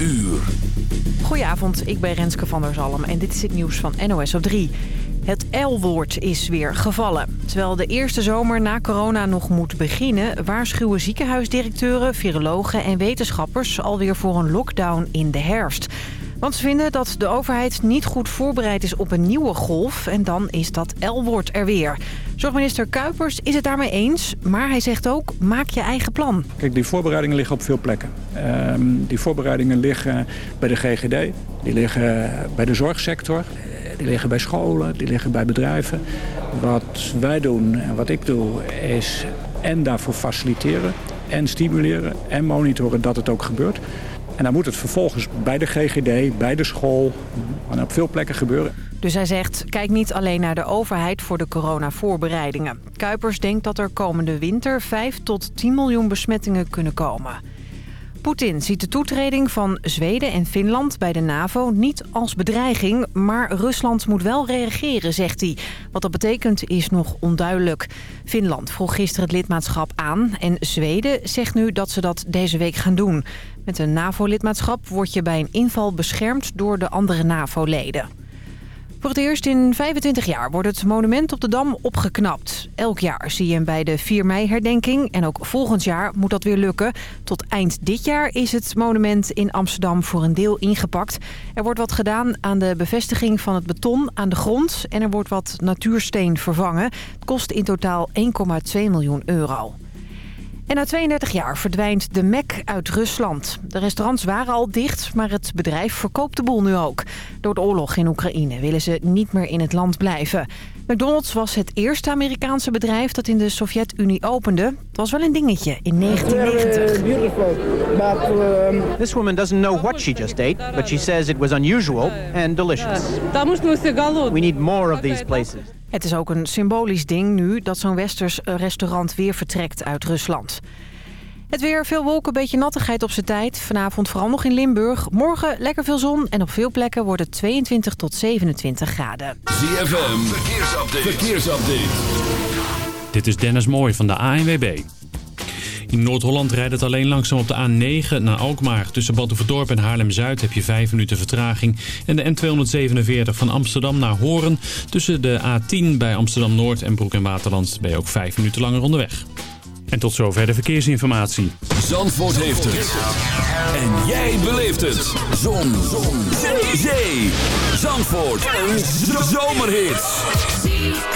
uur. Goedenavond, ik ben Renske van der Zalm en dit is het nieuws van NOS op 3. Het L-woord is weer gevallen. Terwijl de eerste zomer na corona nog moet beginnen... waarschuwen ziekenhuisdirecteuren, virologen en wetenschappers... alweer voor een lockdown in de herfst. Want ze vinden dat de overheid niet goed voorbereid is op een nieuwe golf... en dan is dat L-woord er weer. Zorgminister Kuipers is het daarmee eens, maar hij zegt ook... maak je eigen plan. Kijk, die voorbereidingen liggen op veel plekken. Ehm, die voorbereidingen liggen bij de GGD, die liggen bij de zorgsector... Die liggen bij scholen, die liggen bij bedrijven. Wat wij doen en wat ik doe is en daarvoor faciliteren en stimuleren en monitoren dat het ook gebeurt. En dan moet het vervolgens bij de GGD, bij de school en op veel plekken gebeuren. Dus hij zegt, kijk niet alleen naar de overheid voor de coronavoorbereidingen. Kuipers denkt dat er komende winter 5 tot 10 miljoen besmettingen kunnen komen. Poetin ziet de toetreding van Zweden en Finland bij de NAVO niet als bedreiging... maar Rusland moet wel reageren, zegt hij. Wat dat betekent is nog onduidelijk. Finland vroeg gisteren het lidmaatschap aan en Zweden zegt nu dat ze dat deze week gaan doen. Met een NAVO-lidmaatschap word je bij een inval beschermd door de andere NAVO-leden. Voor het eerst in 25 jaar wordt het monument op de Dam opgeknapt. Elk jaar zie je hem bij de 4 mei-herdenking. En ook volgend jaar moet dat weer lukken. Tot eind dit jaar is het monument in Amsterdam voor een deel ingepakt. Er wordt wat gedaan aan de bevestiging van het beton aan de grond. En er wordt wat natuursteen vervangen. Het kost in totaal 1,2 miljoen euro. En na 32 jaar verdwijnt de Mac uit Rusland. De restaurants waren al dicht, maar het bedrijf verkoopt de boel nu ook. Door de oorlog in Oekraïne willen ze niet meer in het land blijven. McDonald's was het eerste Amerikaanse bedrijf dat in de Sovjet-Unie opende. Het was wel een dingetje in 1990. This woman doesn't know what she just ate, but she says it was unusual and delicious. We need more of these places. Het is ook een symbolisch ding nu dat zo'n westers restaurant weer vertrekt uit Rusland. Het weer, veel wolken, een beetje nattigheid op zijn tijd. Vanavond vooral nog in Limburg. Morgen lekker veel zon en op veel plekken wordt het 22 tot 27 graden. ZFM, verkeersupdate. verkeersupdate. Dit is Dennis Mooij van de ANWB. Noord-Holland rijdt het alleen langzaam op de A9 naar Alkmaar. Tussen Batuverdorp en Haarlem-Zuid heb je 5 minuten vertraging. En de N247 van Amsterdam naar Horen. Tussen de A10 bij Amsterdam-Noord en Broek en Waterland ben je ook 5 minuten langer onderweg. En tot zover de verkeersinformatie. Zandvoort heeft het. En jij beleeft het. Zon. Zon. Zee. Zee. Zandvoort. Een zomerhit.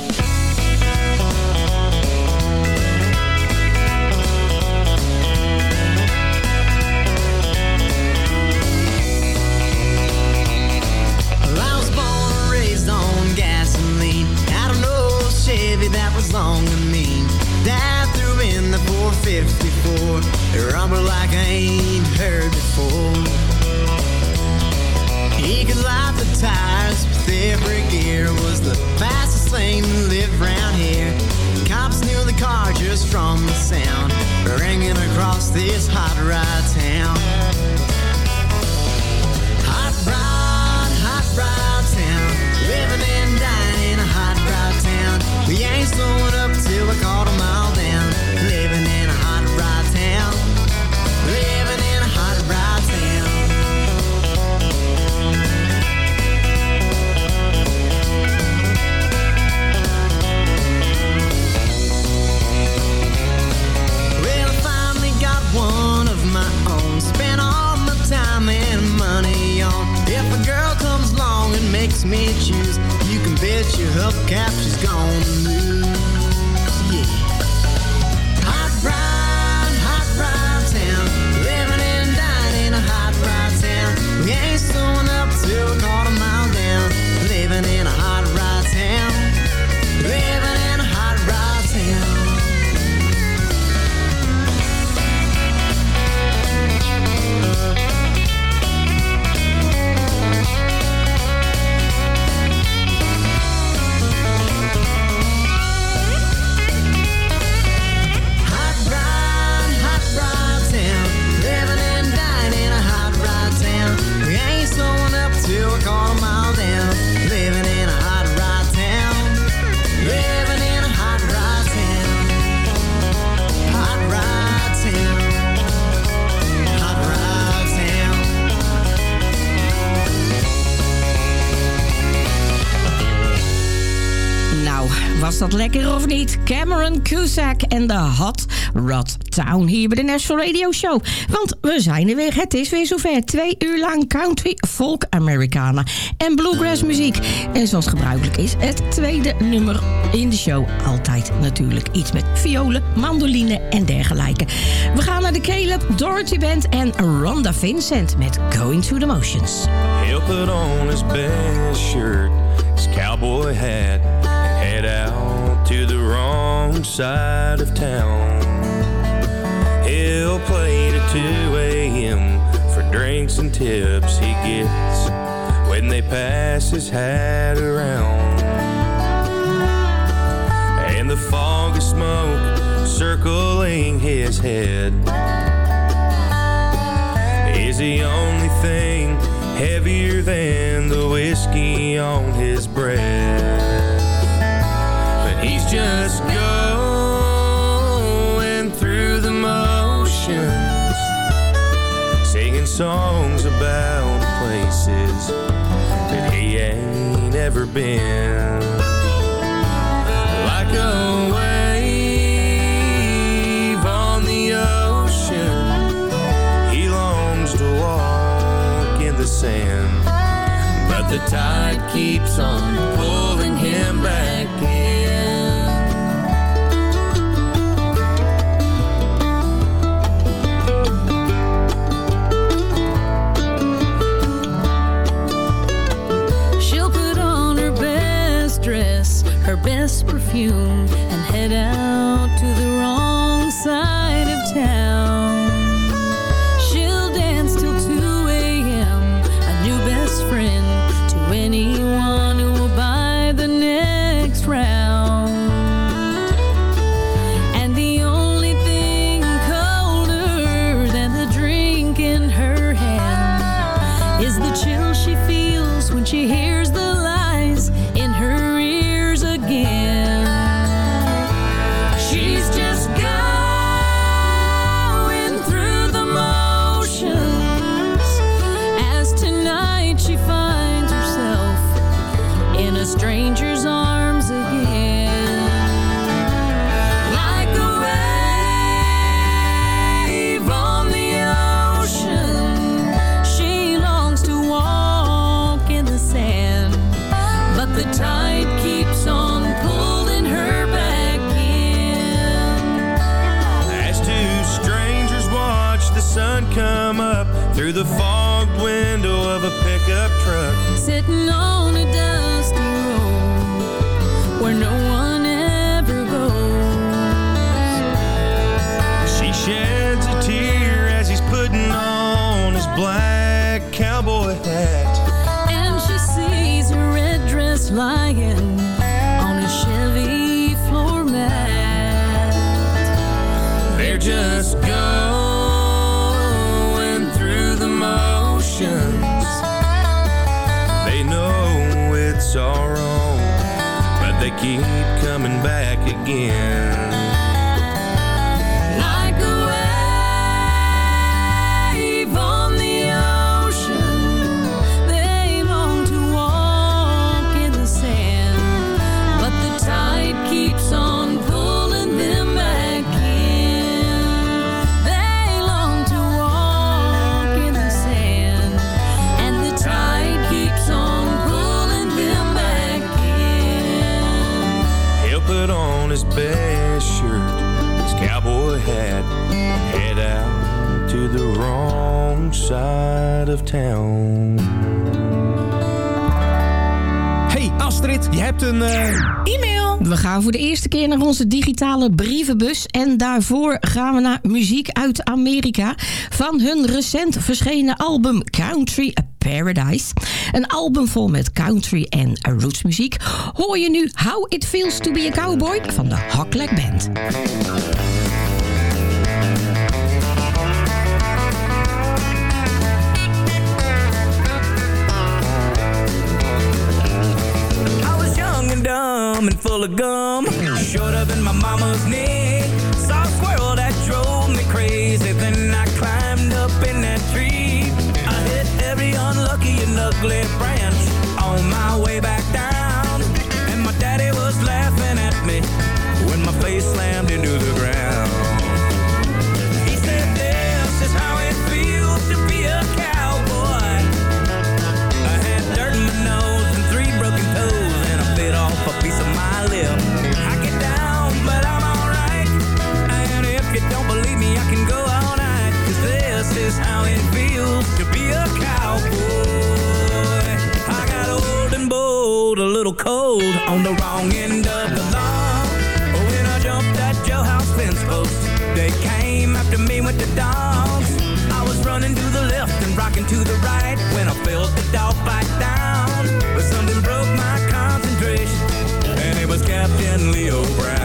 Chevy that was long and mean. Dad threw in the 454. It rumbled like I ain't heard before. He could light the tires with every gear. Was the fastest thing that lived round here. Cops knew the car just from the sound. Ringing across this hot ride town. Rod Town hier bij de National Radio Show. Want we zijn er weer. Het is weer zover. Twee uur lang country, folk, Americana en bluegrass muziek. En zoals gebruikelijk is, het tweede nummer in de show. Altijd natuurlijk iets met violen, mandoline en dergelijke. We gaan naar de Caleb, Dorothy Band en Rhonda Vincent met Going Through the Motions. He'll put on his best shirt, his cowboy hat, and head out to the wrong side of town. He'll play to 2 a.m. for drinks and tips he gets when they pass his hat around. And the fog of smoke circling his head is the only thing heavier than the whiskey on his breath. But he's just going songs about places that he ain't ever been. Like a wave on the ocean, he longs to walk in the sand. But the tide keeps on pulling him back in. Best perfume, and head out to the wrong side of town. She'll dance till 2 a.m., a new best friend to anyone who will buy the next round. And the only thing colder than the drink in her hand is the chill she feels when she hears keep coming back again. His best shirt, his cowboy hat, head out to the wrong side of town. Hey Astrid, je hebt een... eh, E-mail. We gaan voor de eerste keer naar onze digitale brievenbus. En daarvoor gaan we naar muziek uit Amerika. Van hun recent verschenen album Country Paradise. Een album vol met country en rootsmuziek. Hoor je nu How It Feels to Be a Cowboy van de Hockleg Band. I was young and dumb and full of gum. Showed up in my mama's knee. ugly branch on my way back down. And my daddy was laughing at me when my face slammed into the ground. He said, This is how it feels to be a cowboy. I had dirt in my nose and three broken toes, and I bit off a piece of my lip. I get down, but I'm alright. And if you don't believe me, I can go all night. Cause this is how it feels to be a cowboy. Cold a little cold on the wrong end of the law. Oh, when I jumped that jailhouse fence post, they came after me with the dogs. I was running to the left and rocking to the right when I felt the dog bite down. But something broke my concentration, and it was Captain Leo Brown.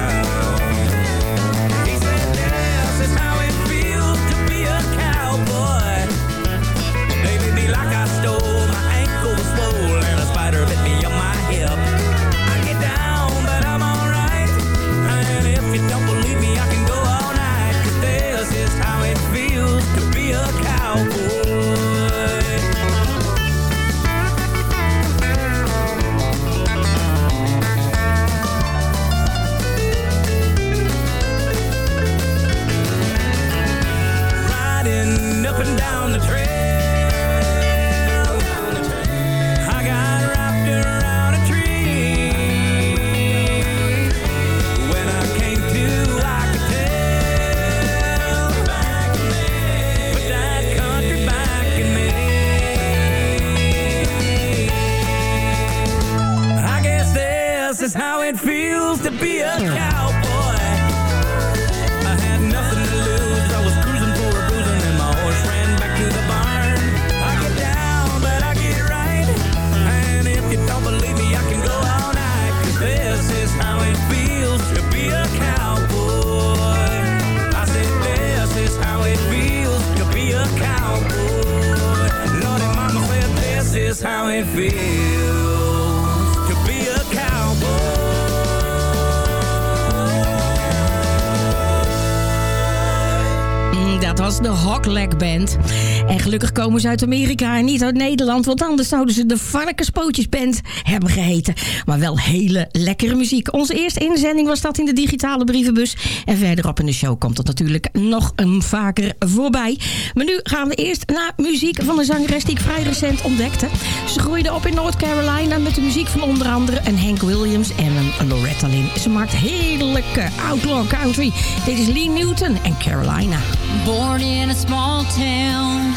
Uit Amerika en niet uit Nederland... want anders zouden ze de Varkenspootjes Band hebben geheten. Maar wel hele lekkere muziek. Onze eerste inzending was dat in de digitale brievenbus. En verderop in de show komt dat natuurlijk nog een vaker voorbij. Maar nu gaan we eerst naar muziek van een zangeres die ik vrij recent ontdekte. Ze groeide op in North Carolina met de muziek van onder andere een Hank Williams en een Loretta Lynn. Ze maakt heerlijke outlaw country. Dit is Lee Newton en Carolina. Born in a small town,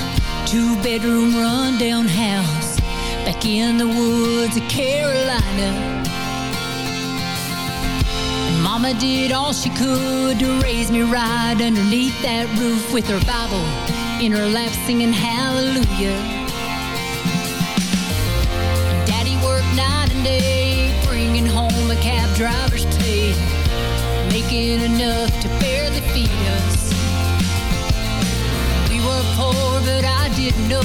two bedroom rundown house, back in the woods of Carolina. Mama did all she could to raise me right underneath that roof with her Bible in her lap singing hallelujah. And Daddy worked night and day, bringing home a cab driver's pay, making enough to barely feed us. Poor, but I didn't know.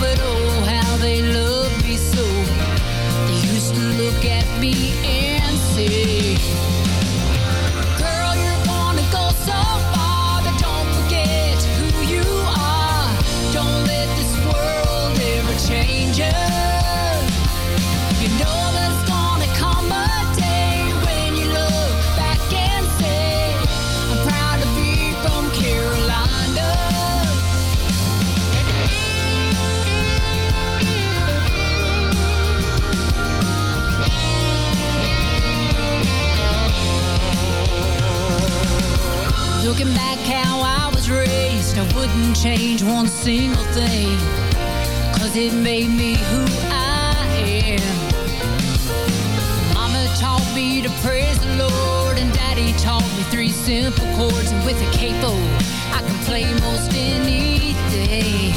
But oh, how they loved me so. They used to look at me and say, Looking back how I was raised, I wouldn't change one single thing. Cause it made me who I am. Mama taught me to praise the Lord, and Daddy taught me three simple chords. And with a capo, I can play most anything.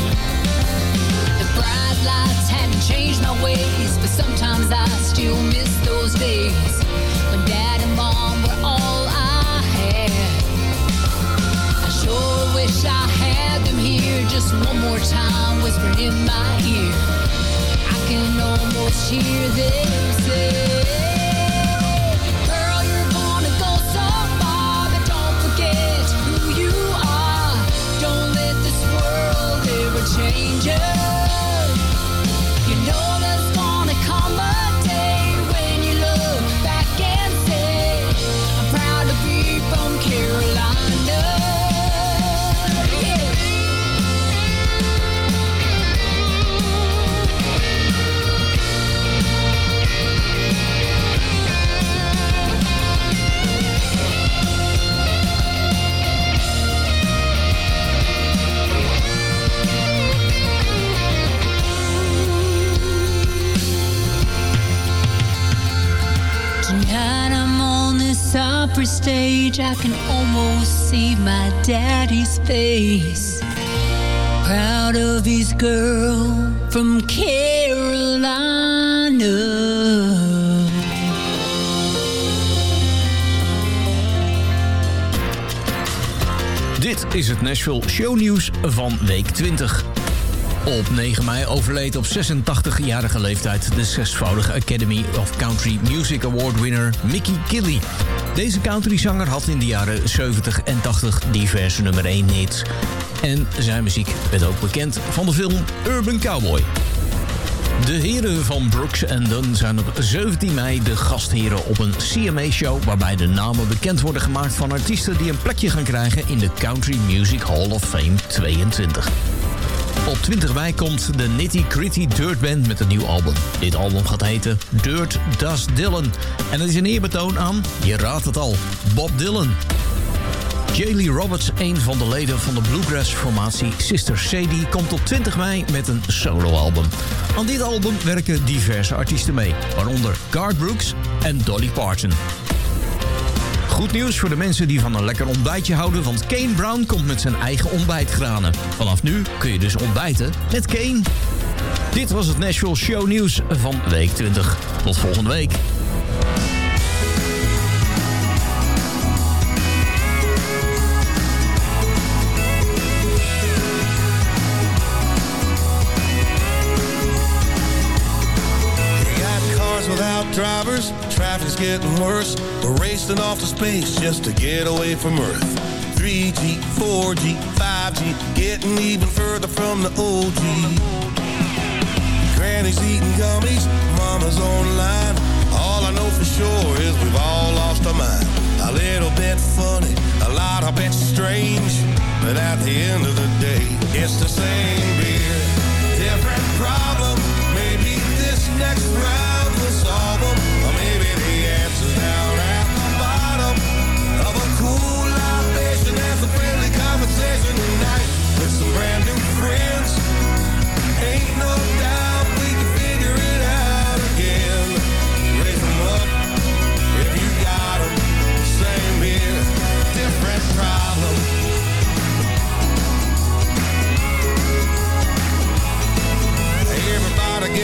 The bright lights hadn't changed my ways, but sometimes I still miss those days when Dad wish I had them here just one more time, whispering in my ear. I can almost hear them say, stage, I can almost see my daddy's face. Proud of his girl from Carolina. Dit is het Nashville Shownieuws van week 20. Op 9 mei overleed op 86-jarige leeftijd de zesvoudige Academy of Country Music Award winner Mickey Gilley. Deze countryzanger had in de jaren 70 en 80 diverse nummer 1 hits. En zijn muziek werd ook bekend van de film Urban Cowboy. De heren van Brooks Dunn zijn op 17 mei de gastheren op een CMA-show... waarbij de namen bekend worden gemaakt van artiesten... die een plekje gaan krijgen in de Country Music Hall of Fame 22. Op 20 mei komt de Nitty Gritty Dirt Band met een nieuw album. Dit album gaat heten Dirt Does Dylan. En het is een eerbetoon aan, je raadt het al, Bob Dylan. Lee Roberts, een van de leden van de bluegrass-formatie Sister Sadie... komt op 20 mei met een soloalbum. Aan dit album werken diverse artiesten mee, waaronder Garth Brooks en Dolly Parton. Goed nieuws voor de mensen die van een lekker ontbijtje houden... want Kane Brown komt met zijn eigen ontbijtgranen. Vanaf nu kun je dus ontbijten met Kane. Dit was het Nashville Show Nieuws van week 20. Tot volgende week. Drivers, traffic's getting worse. We're racing off to space just to get away from Earth. 3G, 4G, 5G, getting even further from the OG. Granny's eating gummies, mama's online. All I know for sure is we've all lost our mind. A little bit funny, a lot of bit strange. But at the end of the day, it's the same beer. Different problem,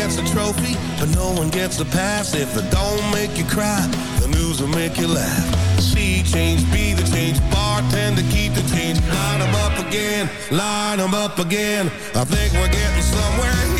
gets a trophy, but no one gets a pass. If it don't make you cry, the news will make you laugh. See change, be the change, bartender, keep the change. Line 'em up again, line 'em up again. I think we're getting somewhere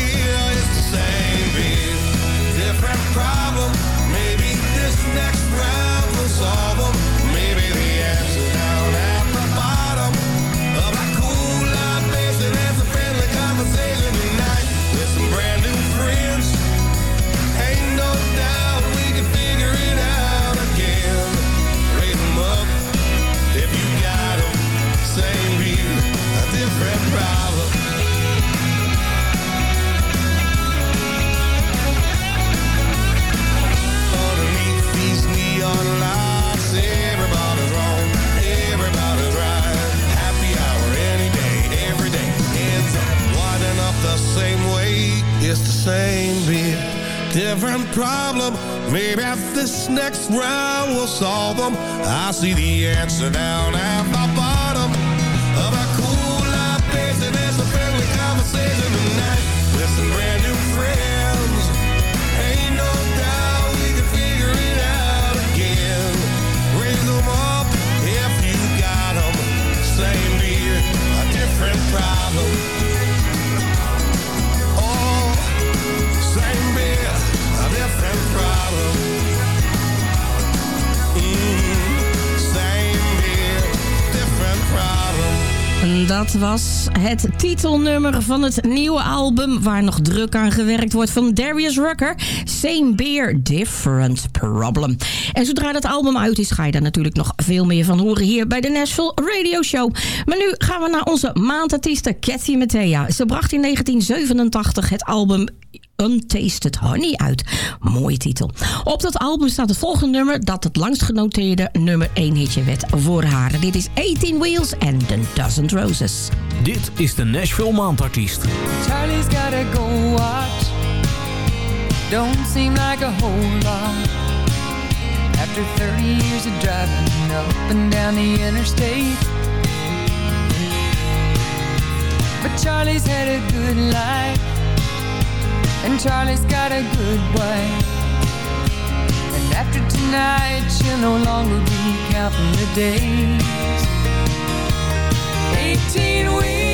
het titelnummer van het nieuwe album... waar nog druk aan gewerkt wordt van Darius Rucker. Same Beer, Different Problem. En zodra dat album uit is... ga je daar natuurlijk nog veel meer van horen hier bij de Nashville Radio Show. Maar nu gaan we naar onze maandartieste Cathy Mattea. Ze bracht in 1987 het album Untasted Honey uit. Mooie titel. Op dat album staat het volgende nummer... dat het langst genoteerde nummer 1 hitje werd voor haar. Dit is 18 Wheels and a Dozen Roses. Dit is de Nashville Maandartiest. Charlie's gotta go watch. Don't seem like a whole lot. After after 30 years of driving up and down the interstate. But Charlie's had a good life, and Charlie's got a good wife. And after tonight, she'll no longer be counting the days. 18 wheels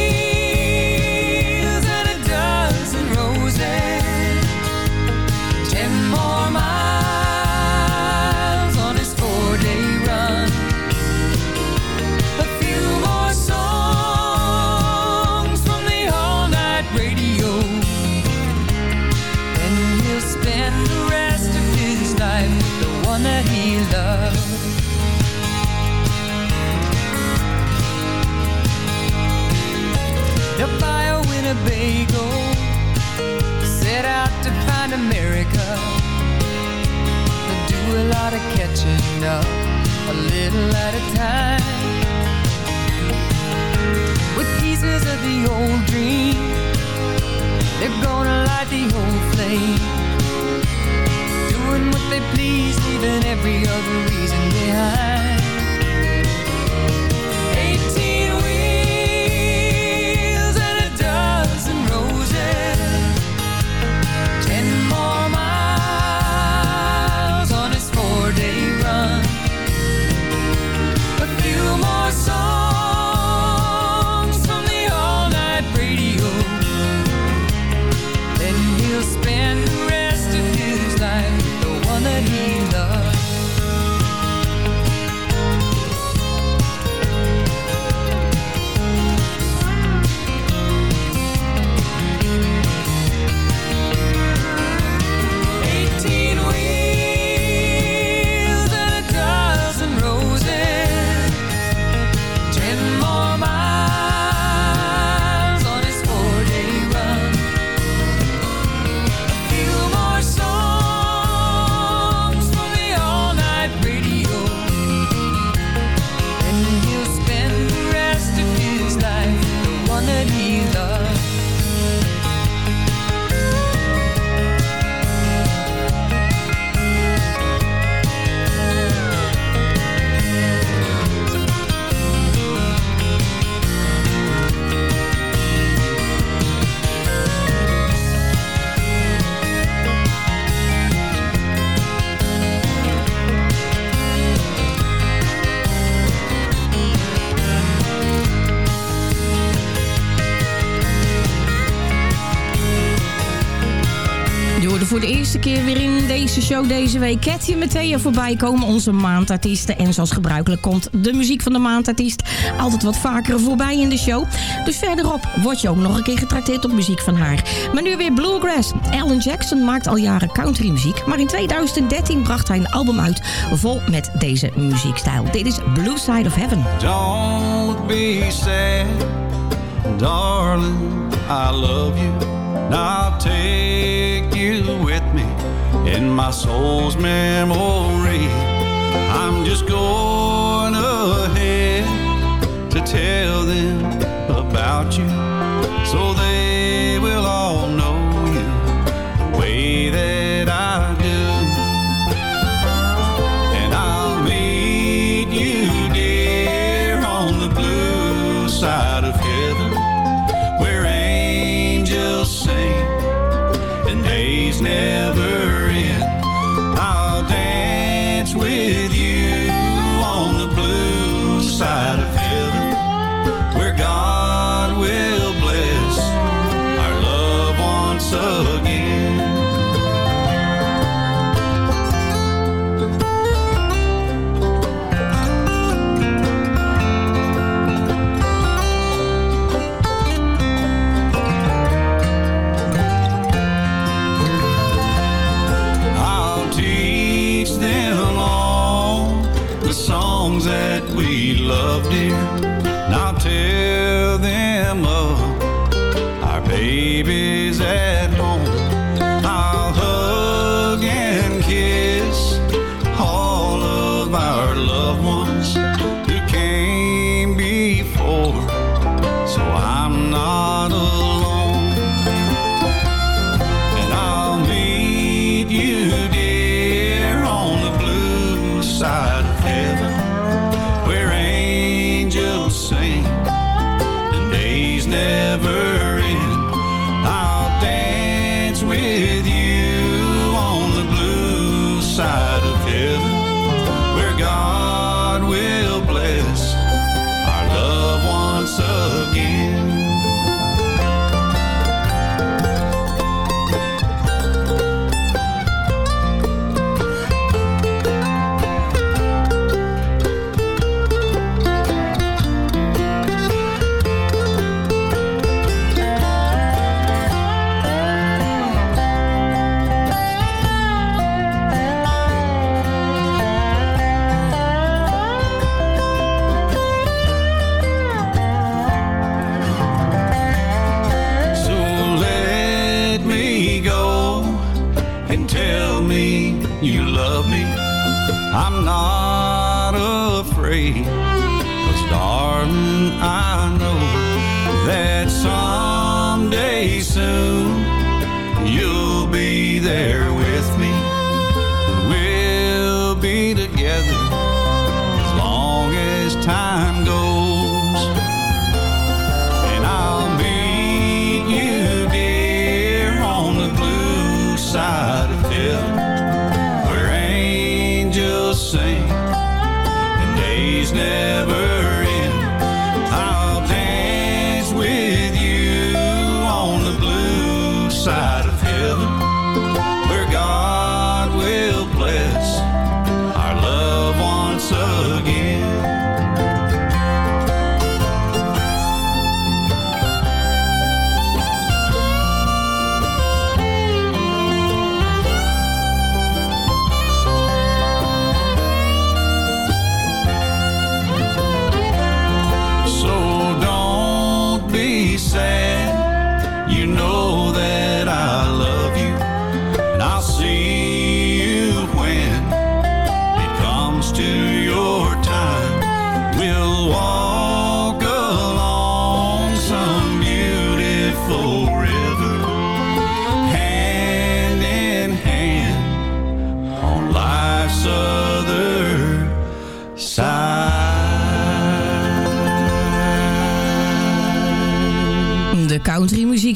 Winnebago, set out to find America. They'll do a lot of catching up, a little at a time. With pieces of the old dream, they're gonna light the old flame. Doing what they please, leaving every other reason behind. Deze week Cathy Mattea voorbij komen. Onze maandartiesten. En zoals gebruikelijk komt de muziek van de maandartiest altijd wat vaker voorbij in de show. Dus verderop word je ook nog een keer getrakteerd op muziek van haar. Maar nu weer Bluegrass. Alan Jackson maakt al jaren countrymuziek. Maar in 2013 bracht hij een album uit vol met deze muziekstijl. Dit is Blue Side of Heaven. Don't be sad, darling. I love you. I'll take you with me in my soul's memory. I'm just going ahead to tell them about you so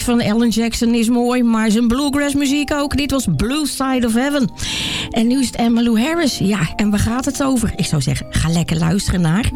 van Alan Jackson is mooi, maar zijn bluegrass muziek ook. Dit was Blue Side of Heaven. En nu is het Emmylou Harris. Ja, en waar gaat het over? Ik zou zeggen, ga lekker luisteren naar...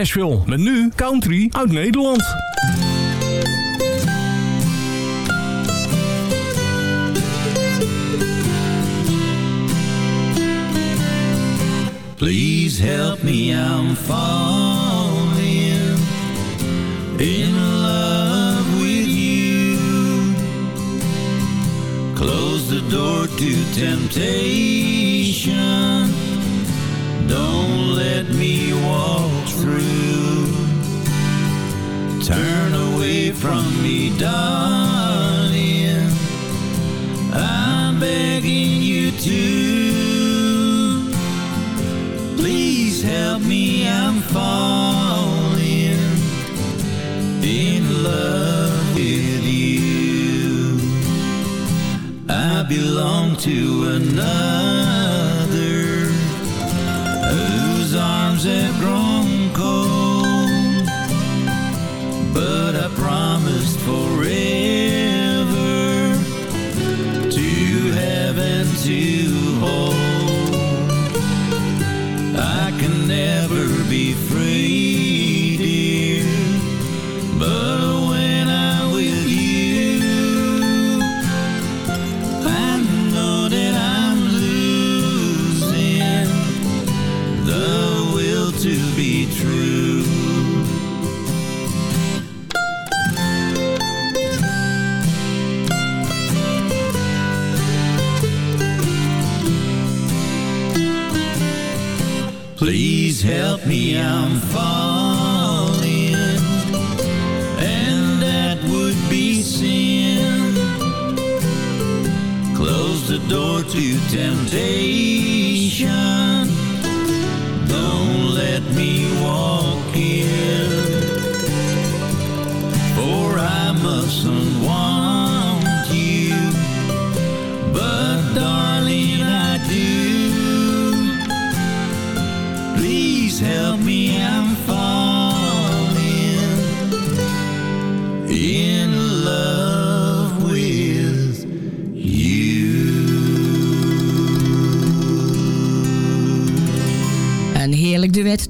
Nashville. Met nu country uit Nederland. Please help me, I'm falling in love with you. Close the door to temptation. from me, darling. I'm begging you to please help me. I'm falling in love with you. I belong to another. to hold.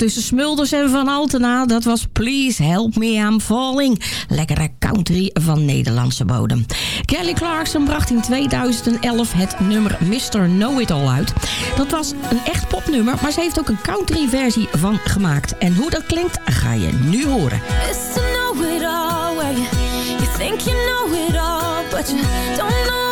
tussen Smulders en Van Altena. Dat was Please Help Me I'm Falling. Lekkere country van Nederlandse bodem. Kelly Clarkson bracht in 2011 het nummer Mr. Know It All uit. Dat was een echt popnummer, maar ze heeft ook een country versie van gemaakt. En hoe dat klinkt ga je nu horen. You, you think you know it all, but you don't know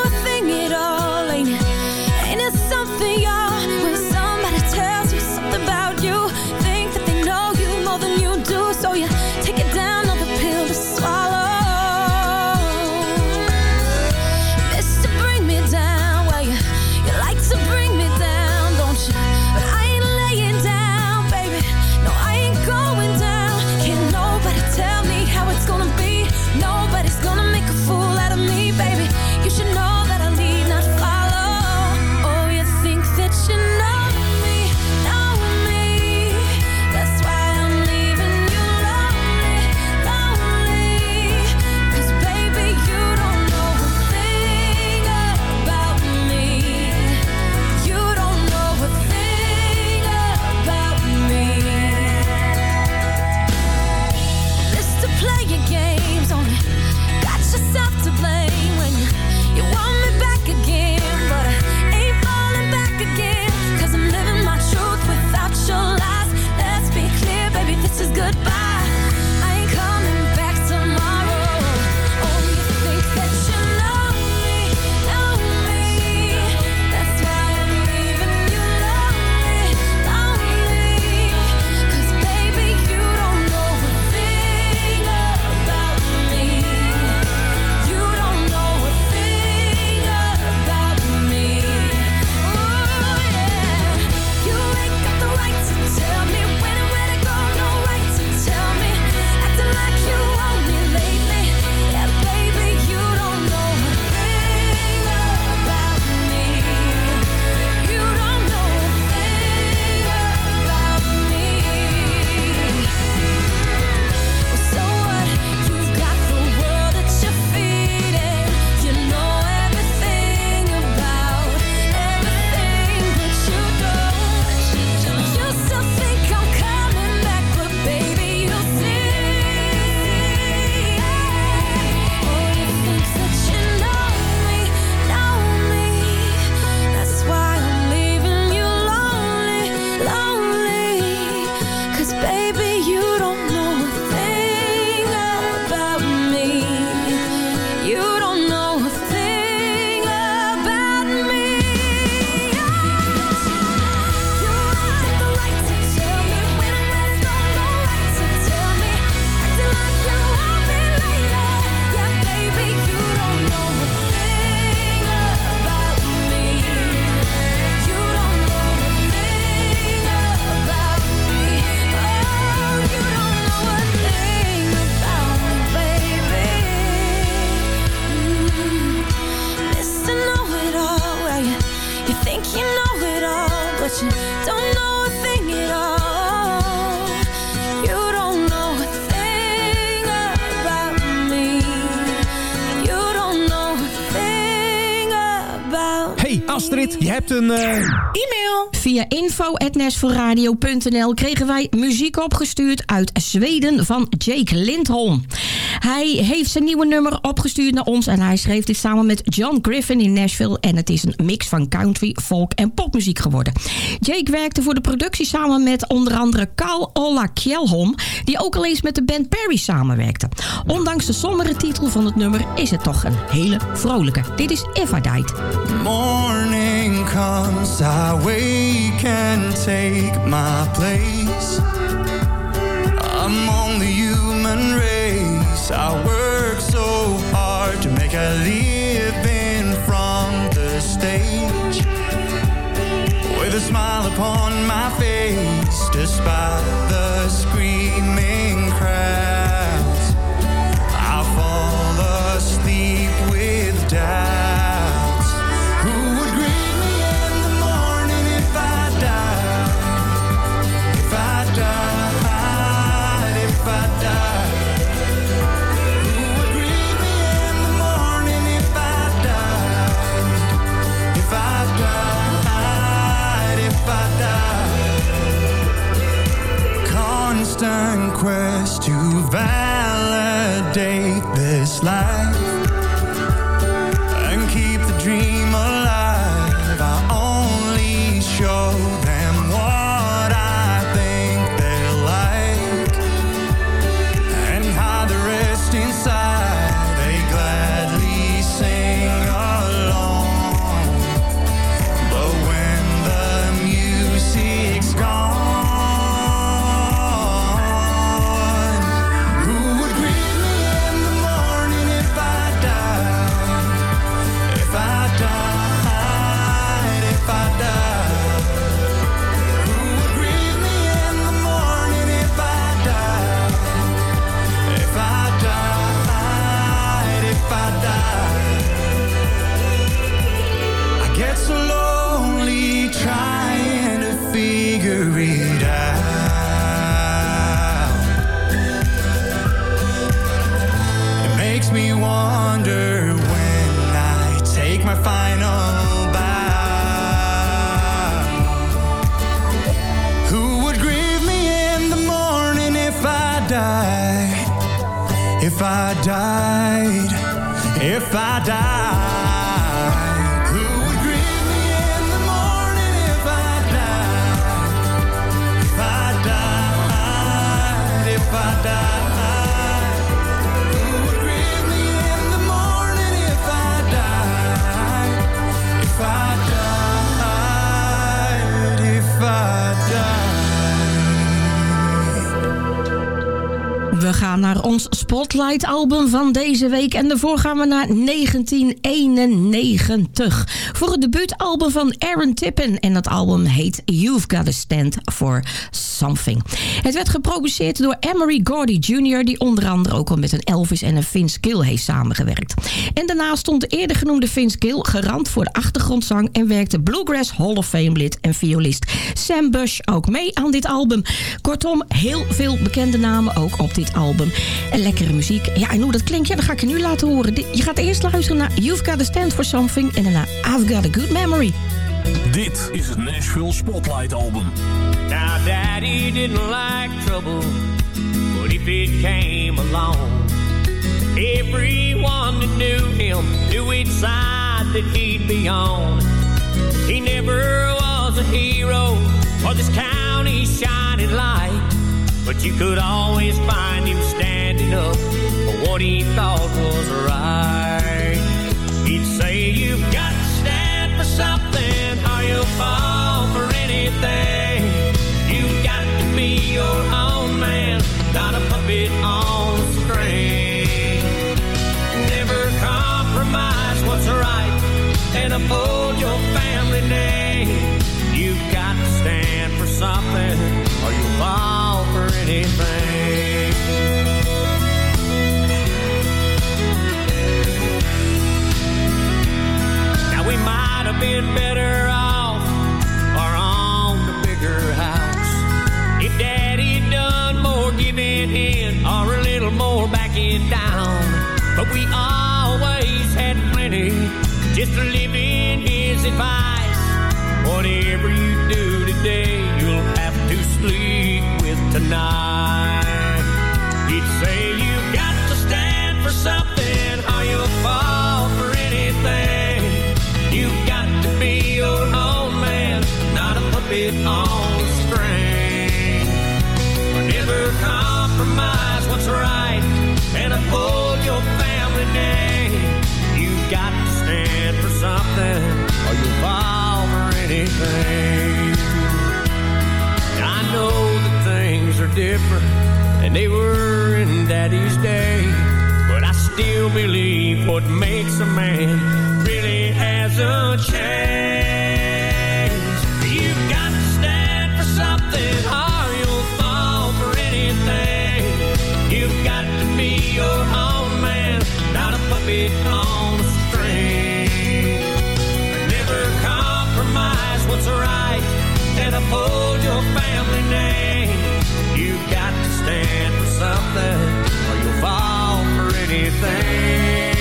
Via info.nashvilleradio.nl kregen wij muziek opgestuurd uit Zweden van Jake Lindholm. Hij heeft zijn nieuwe nummer opgestuurd naar ons en hij schreef dit samen met John Griffin in Nashville. En het is een mix van country, folk en popmuziek geworden. Jake werkte voor de productie samen met onder andere Carl Ola Kjellholm, die ook al eens met de band Perry samenwerkte. Ondanks de sombere titel van het nummer is het toch een hele vrolijke. Dit is If I. Morning comes, I wake and take my place take my final bow. Who would grieve me in the morning if I died? If I died, if I died. We gaan naar ons Spotlight album van deze week. En daarvoor gaan we naar 1991. Voor het debuutalbum van Aaron Tippin. En dat album heet You've Gotta Stand For Something. Het werd geproduceerd door Emery Gordy Jr. Die onder andere ook al met een Elvis en een Vince Gill heeft samengewerkt. En daarnaast stond de eerder genoemde Vince Gill garant voor de achtergrondzang. En werkte Bluegrass Hall of Fame lid en violist Sam Bush ook mee aan dit album. Kortom, heel veel bekende namen ook op dit album. En lekkere muziek. Ja, en hoe dat klinkt, ja, dat ga ik je nu laten horen. Je gaat eerst luisteren naar You've Gotta Stand For Something. En daarna I've Got A Good Memory. Dit is het Nashville Spotlight album. Now, Daddy didn't like trouble, but if it came along, everyone that knew him knew which side that he'd be on. He never was a hero or this county's shining light, but you could always find him standing up for what he thought was right. He'd say, You've got to stand for something, or you'll fall for anything. You've got to be your own man, not a puppet on a string. Never compromise what's right and uphold your family name. You've got to stand for something, or you'll fall anything. Now we might have been better off or on the bigger house if Daddy had done more giving in or a little more backing down. But we always had plenty just in his advice. Whatever you do today, you'll have to sleep with tonight. He'd say you got to stand for something, or you'll fall for anything. You've got to be your own man, not a puppet on a string. Never compromise what's right and uphold your family name. You've got to stand for something anything. I know that things are different and they were in Daddy's day, but I still believe what makes a man really hasn't changed. You've got to stand for something or you'll fall for anything. You've got to be your own man, not a puppet uphold your family name. You've got to stand for something or you'll fall for anything.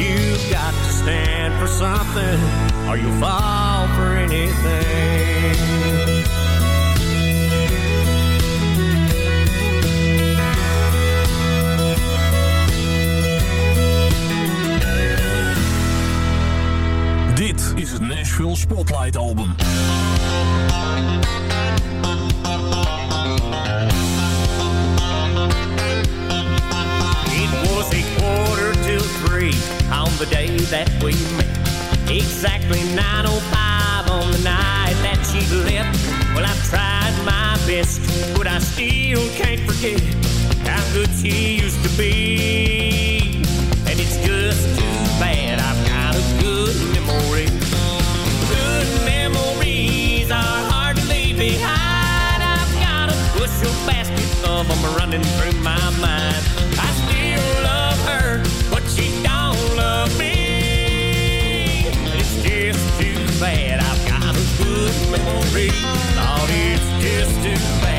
You've got to stand for something or you'll fall for anything. Nashville Spotlight Album. It was a quarter to three on the day that we met. Exactly 9.05 on the night that she left. Well, I've tried my best, but I still can't forget how good she used to be. And it's just too bad I've got a good memory. Memories are hard to leave behind. I've got a bushel basket of them running through my mind. I still love her, but she don't love me. It's just too bad I've got a good memory. Thought it's just too bad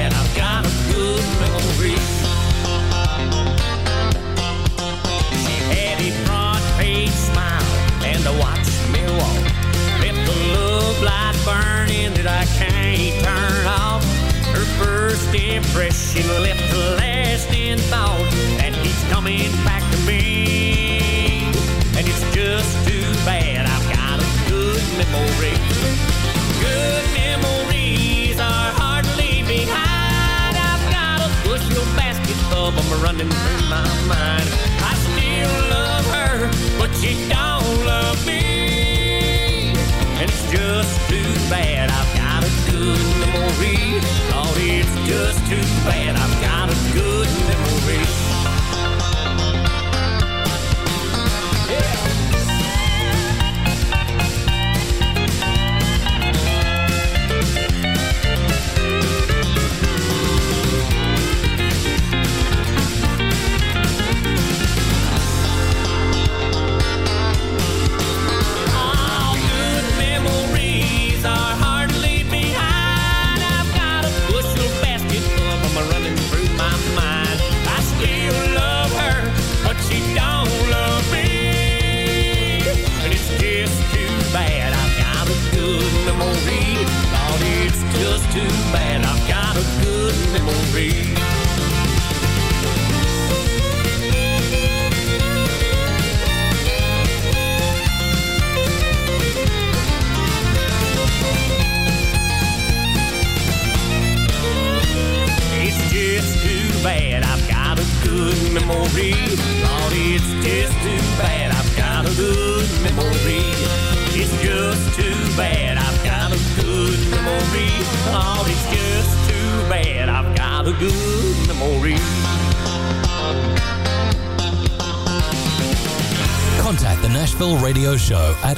can't turn off. Her first impression left a lasting thought, and he's coming back to me. And it's just too bad I've got a good memory. Good memories are hard to leave behind. I've got a bushel basket of them running through my mind. I still love her, but she don't love me. And it's just too bad I've got memory. Thought it's just too bad I've got a good memory.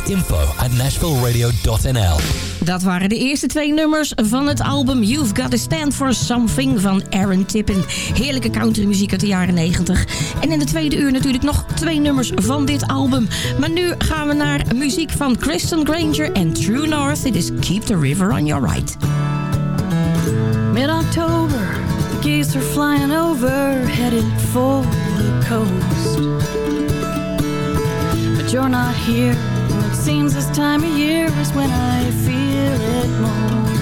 Info at nashvilleradio.nl. Dat waren de eerste twee nummers van het album You've Got to Stand For Something van Aaron Tippin. Heerlijke countrymuziek uit de jaren 90. En in de tweede uur natuurlijk nog twee nummers van dit album. Maar nu gaan we naar muziek van Kristen Granger en True North. It is Keep the River on Your Right. Mid-October, the geese are flying over, headed for the coast. But you're not here, seems this time of year is when I feel it most.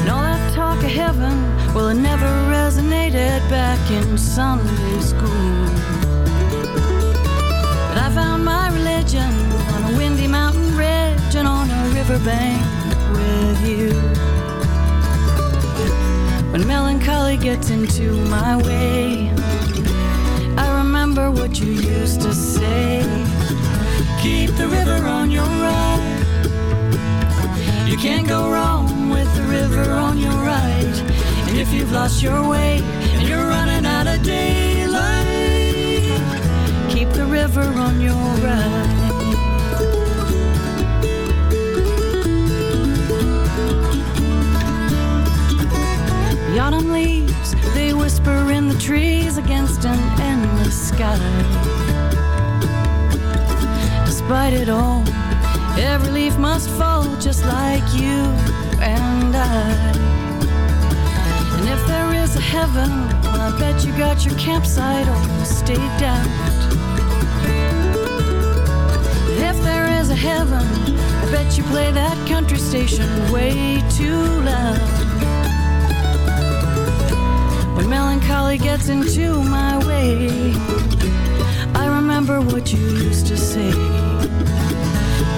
And all that talk of heaven, well, it never resonated back in Sunday school. But I found my religion on a windy mountain ridge and on a riverbank with you. When melancholy gets into my way, I remember what you used to say. Keep the river on your right. You can't go wrong with the river on your right. And if you've lost your way and you're running out of daylight, keep the river on your right. Autumn leaves, they whisper in the trees against an endless sky. Despite it all, every leaf must fall just like you and I. And if there is a heaven, well, I bet you got your campsite all staked out. If there is a heaven, I bet you play that country station way too loud. Melancholy gets into my way, I remember what you used to say.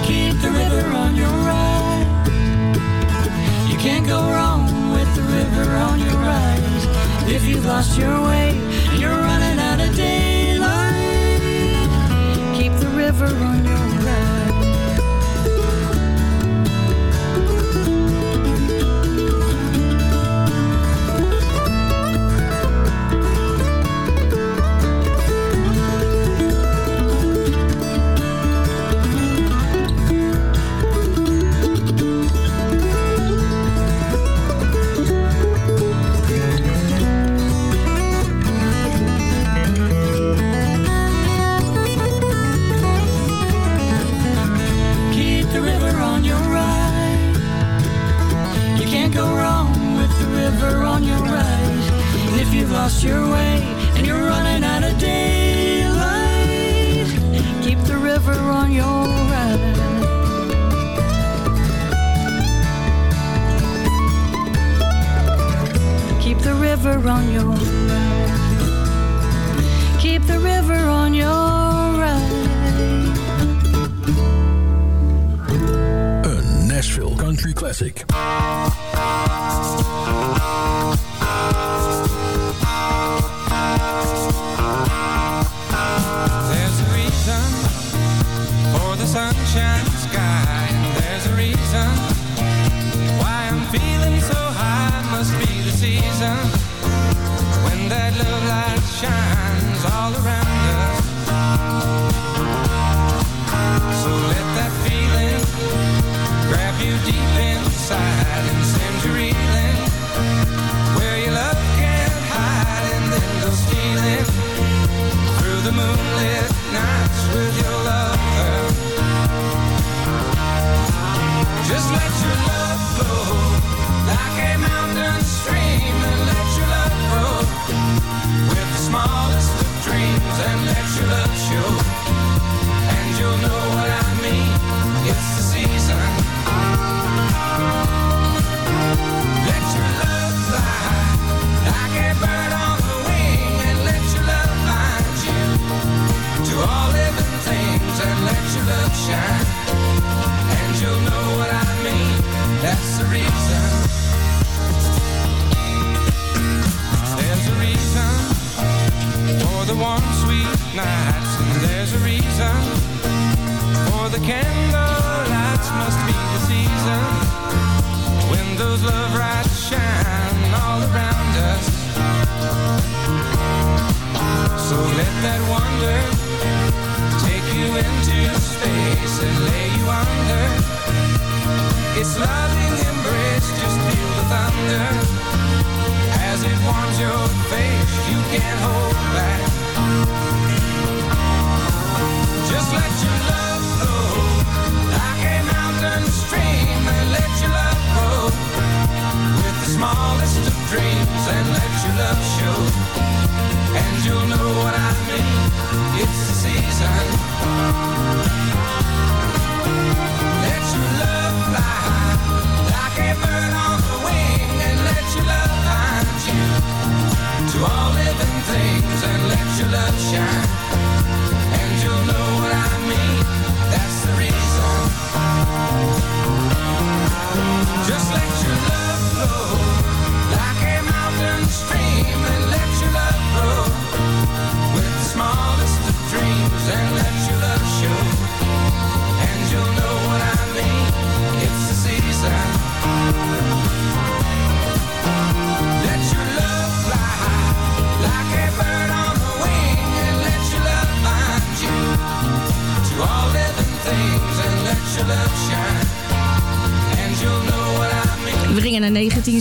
Keep the river on your right. You can't go wrong with the river on your right. If you've lost your way you're running out of daylight, keep the river on your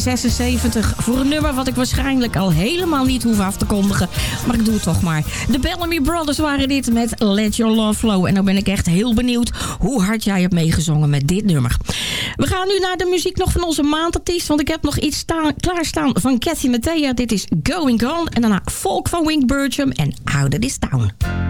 76 voor een nummer wat ik waarschijnlijk al helemaal niet hoef af te kondigen. Maar ik doe het toch maar. De Bellamy Brothers waren dit met Let Your Love Flow. En dan ben ik echt heel benieuwd hoe hard jij hebt meegezongen met dit nummer. We gaan nu naar de muziek nog van onze maandartiest. Want ik heb nog iets staan, klaarstaan van Cathy Mattea. Dit is Going Gone. En daarna Folk van Wink Burcham en Out of This Town.